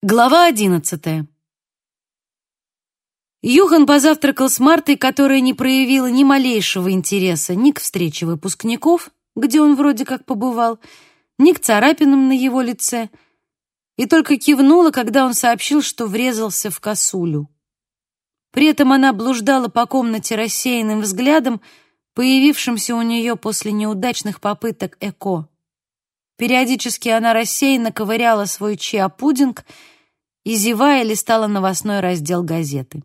Глава одиннадцатая. Юхан позавтракал с Мартой, которая не проявила ни малейшего интереса ни к встрече выпускников, где он вроде как побывал, ни к царапинам на его лице, и только кивнула, когда он сообщил, что врезался в косулю. При этом она блуждала по комнате рассеянным взглядом, появившимся у нее после неудачных попыток ЭКО. Периодически она рассеянно ковыряла свой чиа-пудинг и, зевая, листала новостной раздел газеты.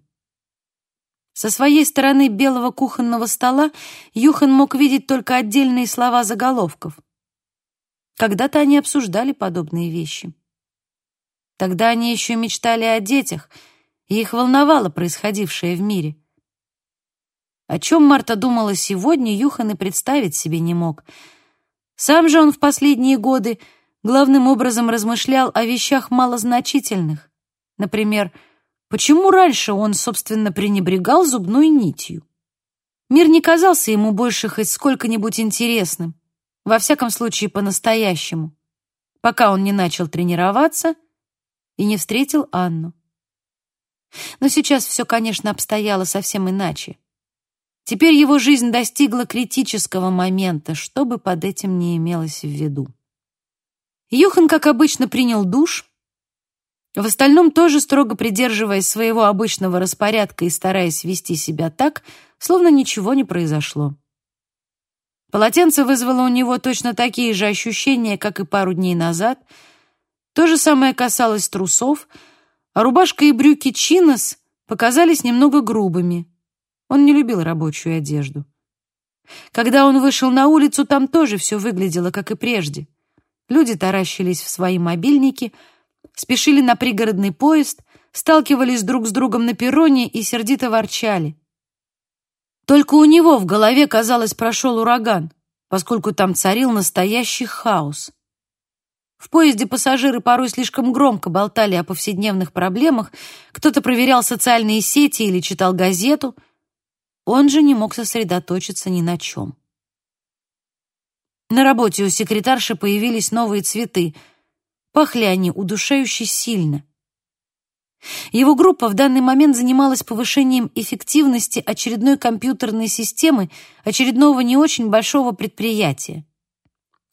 Со своей стороны белого кухонного стола Юхан мог видеть только отдельные слова заголовков. Когда-то они обсуждали подобные вещи. Тогда они еще мечтали о детях, и их волновало происходившее в мире. О чем Марта думала сегодня, Юхан и представить себе не мог — сам же он в последние годы главным образом размышлял о вещах малозначительных. Например, почему раньше он, собственно, пренебрегал зубной нитью? Мир не казался ему больше хоть сколько-нибудь интересным, во всяком случае по-настоящему, пока он не начал тренироваться и не встретил Анну. Но сейчас все, конечно, обстояло совсем иначе. Теперь его жизнь достигла критического момента, что бы под этим не имелось в виду. Юхан, как обычно, принял душ, в остальном тоже строго придерживаясь своего обычного распорядка и стараясь вести себя так, словно ничего не произошло. Полотенце вызвало у него точно такие же ощущения, как и пару дней назад. То же самое касалось трусов, а рубашка и брюки чинос показались немного грубыми — он не любил рабочую одежду. Когда он вышел на улицу, там тоже все выглядело, как и прежде. Люди таращились в свои мобильники, спешили на пригородный поезд, сталкивались друг с другом на перроне и сердито ворчали. Только у него в голове, казалось, прошел ураган, поскольку там царил настоящий хаос. В поезде пассажиры порой слишком громко болтали о повседневных проблемах, кто-то проверял социальные сети или читал газету — он же не мог сосредоточиться ни на чем. На работе у секретарши появились новые цветы. Пахли они удушающе сильно. Его группа в данный момент занималась повышением эффективности очередной компьютерной системы очередного не очень большого предприятия.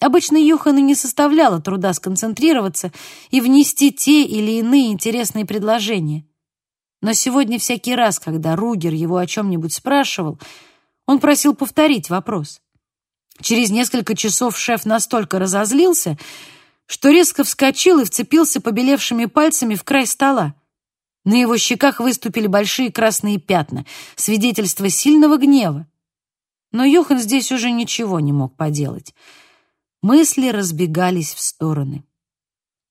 Обычно Юхану не составляло труда сконцентрироваться и внести те или иные интересные предложения. Но сегодня всякий раз, когда Ругер его о чем-нибудь спрашивал, он просил повторить вопрос. Через несколько часов шеф настолько разозлился, что резко вскочил и вцепился побелевшими пальцами в край стола. На его щеках выступили большие красные пятна, свидетельство сильного гнева. Но Юхан здесь уже ничего не мог поделать. Мысли разбегались в стороны.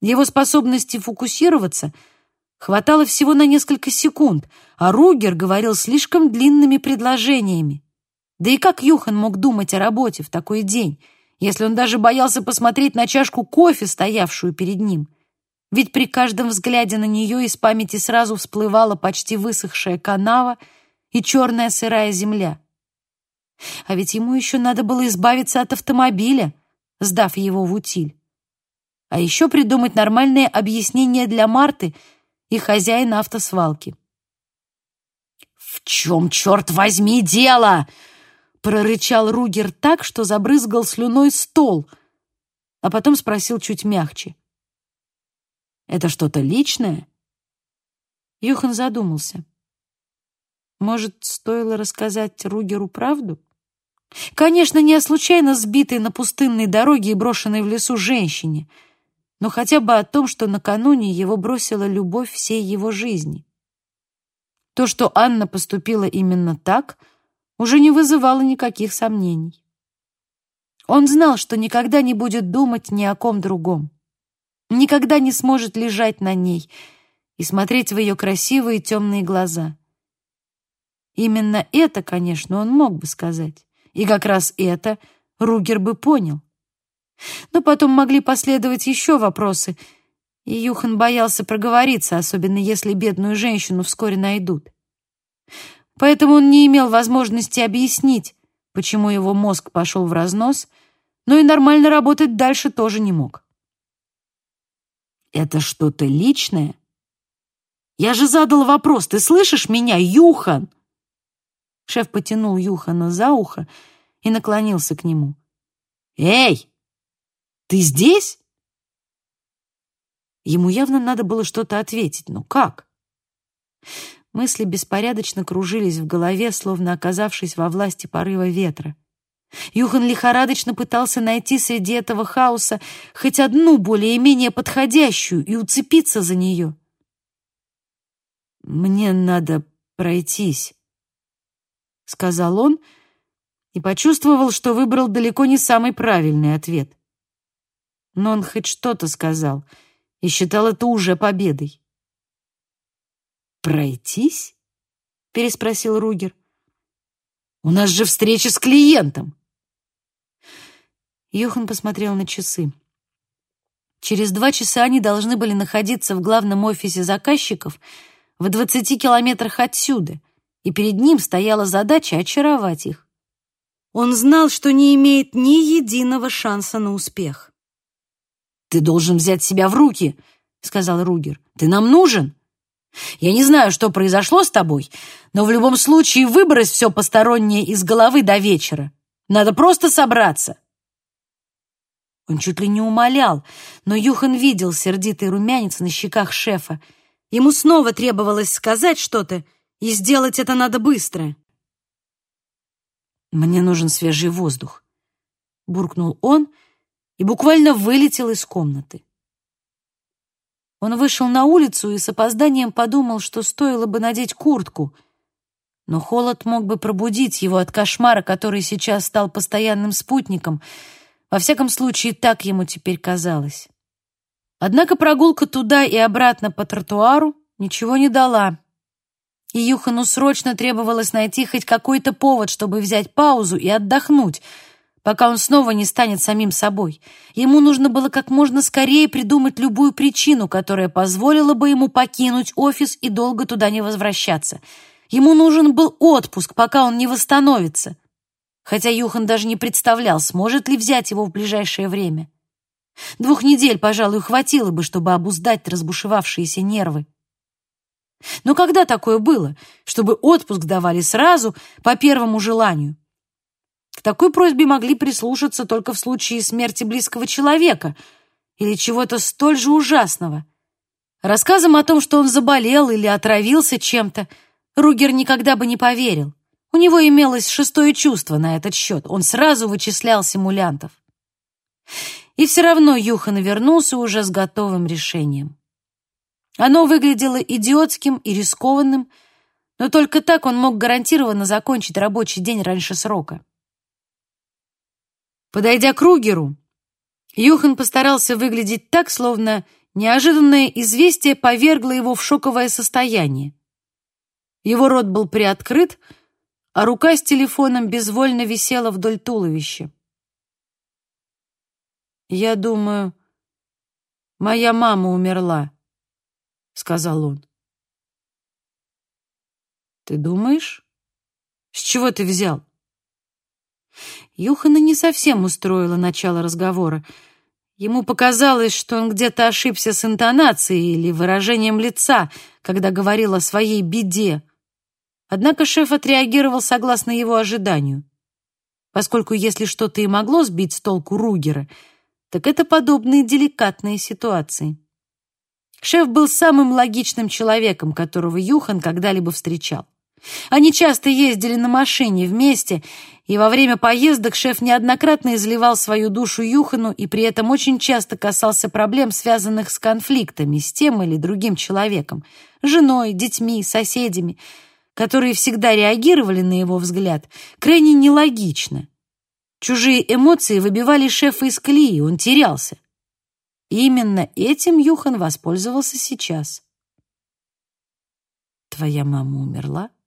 Его способности фокусироваться — Хватало всего на несколько секунд, а Ругер говорил слишком длинными предложениями. Да и как Юхан мог думать о работе в такой день, если он даже боялся посмотреть на чашку кофе, стоявшую перед ним? Ведь при каждом взгляде на нее из памяти сразу всплывала почти высохшая канава и черная сырая земля. А ведь ему еще надо было избавиться от автомобиля, сдав его в утиль. А еще придумать нормальное объяснение для Марты — и хозяин автосвалки. «В чем, черт возьми, дело?» — прорычал Ругер так, что забрызгал слюной стол, а потом спросил чуть мягче. «Это что-то личное?» Юхан задумался. Может, стоило рассказать Ругеру правду? Конечно, не о случайно сбитой на пустынной дороге и брошенной в лесу женщине — но хотя бы о том, что накануне его бросила любовь всей его жизни. То, что Анна поступила именно так, уже не вызывало никаких сомнений. Он знал, что никогда не будет думать ни о ком другом, никогда не сможет лежать на ней и смотреть в ее красивые темные глаза. Именно это, конечно, он мог бы сказать, и как раз это Ругер бы понял. Но потом могли последовать еще вопросы, и Юхан боялся проговориться, особенно если бедную женщину вскоре найдут. Поэтому он не имел возможности объяснить, почему его мозг пошел в разнос, но и нормально работать дальше тоже не мог. «Это что-то личное?» Я же задал вопрос, ты слышишь меня, Юхан?» Шеф потянул Юхана за ухо и наклонился к нему. «Эй, ты здесь?» Ему явно надо было что-то ответить, но как? Мысли беспорядочно кружились в голове, словно оказавшись во власти порыва ветра. Юхан лихорадочно пытался найти среди этого хаоса хоть одну более-менее подходящую и уцепиться за нее. «Мне надо пройтись», — сказал он и почувствовал, что выбрал далеко не самый правильный ответ. Но он хоть что-то сказал и считал это уже победой. «Пройтись?» — переспросил Ругер. «У нас же встреча с клиентом!» Йохан посмотрел на часы. Через два часа они должны были находиться в главном офисе заказчиков в 20 километрах отсюда, и перед ним стояла задача очаровать их. Он знал, что не имеет ни единого шанса на успех. «Ты должен взять себя в руки», — сказал Ругер. «Ты нам нужен. Я не знаю, что произошло с тобой, но в любом случае выбрось все постороннее из головы до вечера. Надо просто собраться». Он чуть ли не умолял, но Юхан видел сердитый румянец на щеках шефа. Ему снова требовалось сказать что-то, и сделать это надо быстро. «Мне нужен свежий воздух», — буркнул он и буквально вылетел из комнаты. Он вышел на улицу и с опозданием подумал, что стоило бы надеть куртку, но холод мог бы пробудить его от кошмара, который сейчас стал постоянным спутником — во всяком случае, так ему теперь казалось. Однако прогулка туда и обратно по тротуару ничего не дала. И Юхану срочно требовалось найти хоть какой-то повод, чтобы взять паузу и отдохнуть, пока он снова не станет самим собой. Ему нужно было как можно скорее придумать любую причину, которая позволила бы ему покинуть офис и долго туда не возвращаться. Ему нужен был отпуск, пока он не восстановится хотя Юхан даже не представлял, сможет ли взять его в ближайшее время. Двух недель, пожалуй, хватило бы, чтобы обуздать разбушевавшиеся нервы. Но когда такое было, чтобы отпуск давали сразу по первому желанию? К такой просьбе могли прислушаться только в случае смерти близкого человека или чего-то столь же ужасного. Рассказам о том, что он заболел или отравился чем-то, Ругер никогда бы не поверил. У него имелось шестое чувство на этот счет. Он сразу вычислял симулянтов. И все равно Юхан вернулся уже с готовым решением. Оно выглядело идиотским и рискованным, но только так он мог гарантированно закончить рабочий день раньше срока. Подойдя к Ругеру, Юхан постарался выглядеть так, словно неожиданное известие повергло его в шоковое состояние. Его рот был приоткрыт, а рука с телефоном безвольно висела вдоль туловища. «Я думаю, моя мама умерла», — сказал он. «Ты думаешь? С чего ты взял?» Юхана не совсем устроило начало разговора. Ему показалось, что он где-то ошибся с интонацией или выражением лица, когда говорил о своей беде. Однако шеф отреагировал согласно его ожиданию. Поскольку если что-то и могло сбить с толку Ругера, так это подобные деликатные ситуации. Шеф был самым логичным человеком, которого Юхан когда-либо встречал. Они часто ездили на машине вместе, и во время поездок шеф неоднократно изливал свою душу Юхану и при этом очень часто касался проблем, связанных с конфликтами с тем или другим человеком, женой, детьми, соседями – которые всегда реагировали на его взгляд, крайне нелогично. Чужие эмоции выбивали шефа из колеи, он терялся. Именно этим Юхан воспользовался сейчас. «Твоя мама умерла?» —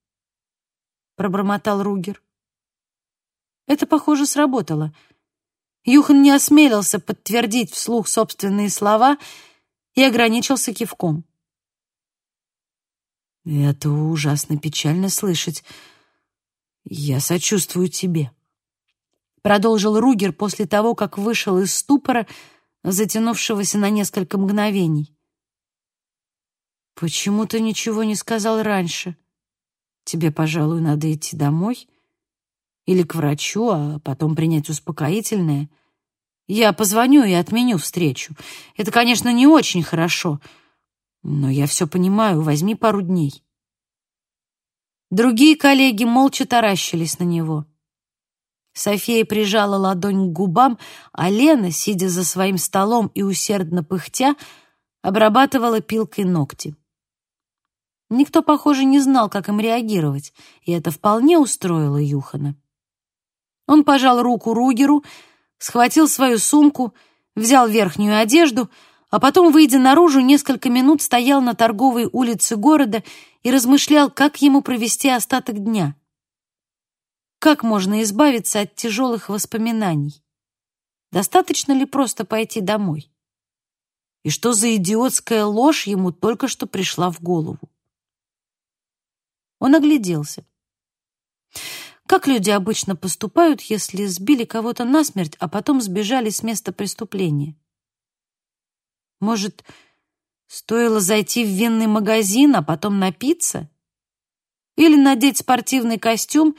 пробормотал Ругер. Это, похоже, сработало. Юхан не осмелился подтвердить вслух собственные слова и ограничился кивком. Это ужасно печально слышать. Я сочувствую тебе. Продолжил Ругер после того, как вышел из ступора, затянувшегося на несколько мгновений. «Почему ты ничего не сказал раньше? Тебе, пожалуй, надо идти домой или к врачу, а потом принять успокоительное. Я позвоню и отменю встречу. Это, конечно, не очень хорошо, но я все понимаю, возьми пару дней». Другие коллеги молча таращились на него. София прижала ладонь к губам, а Лена, сидя за своим столом и усердно пыхтя, обрабатывала пилкой ногти. Никто, похоже, не знал, как им реагировать, и это вполне устроило Юхана. Он пожал руку Ругеру, схватил свою сумку, взял верхнюю одежду, а потом, выйдя наружу, несколько минут стоял на торговой улице города и размышлял, как ему провести остаток дня. Как можно избавиться от тяжелых воспоминаний? Достаточно ли просто пойти домой? И что за идиотская ложь ему только что пришла в голову? Он огляделся. Как люди обычно поступают, если сбили кого-то насмерть, а потом сбежали с места преступления? Может, стоило зайти в винный магазин, а потом напиться? Или надеть спортивный костюм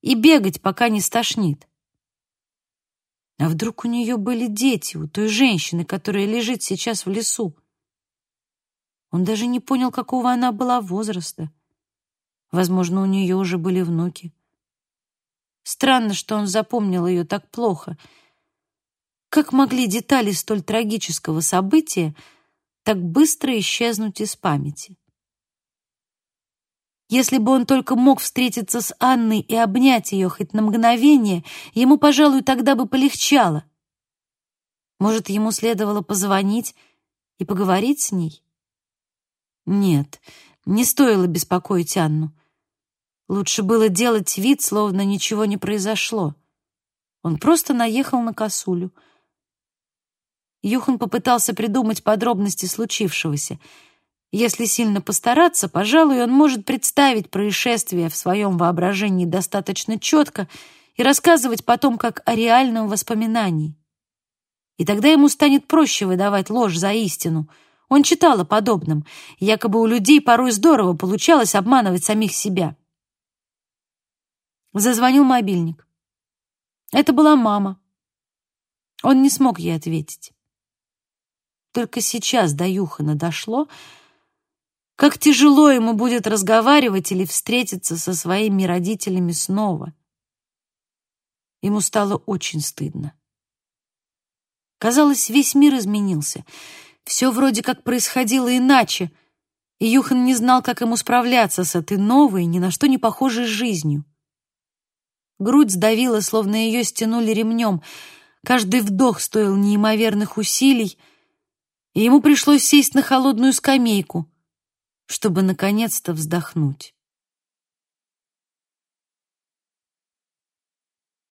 и бегать, пока не стошнит? А вдруг у нее были дети, у той женщины, которая лежит сейчас в лесу? Он даже не понял, какого она была возраста. Возможно, у нее уже были внуки. Странно, что он запомнил ее так плохо. Как могли детали столь трагического события так быстро исчезнуть из памяти? Если бы он только мог встретиться с Анной и обнять ее хоть на мгновение, ему, пожалуй, тогда бы полегчало. Может, ему следовало позвонить и поговорить с ней? Нет, не стоило беспокоить Анну. Лучше было делать вид, словно ничего не произошло. Он просто наехал на косулю. Юхан попытался придумать подробности случившегося — если сильно постараться, пожалуй, он может представить происшествие в своем воображении достаточно четко и рассказывать потом как о реальном воспоминании. И тогда ему станет проще выдавать ложь за истину. Он читал о подобном. Якобы у людей порой здорово получалось обманывать самих себя. Зазвонил мобильник. Это была мама. Он не смог ей ответить. Только сейчас до Юхана дошло, как тяжело ему будет разговаривать или встретиться со своими родителями снова. Ему стало очень стыдно. Казалось, весь мир изменился. Все вроде как происходило иначе, и Юхан не знал, как ему справляться с этой новой, ни на что не похожей жизнью. Грудь сдавила, словно ее стянули ремнем. Каждый вдох стоил неимоверных усилий, и ему пришлось сесть на холодную скамейку — чтобы наконец-то вздохнуть.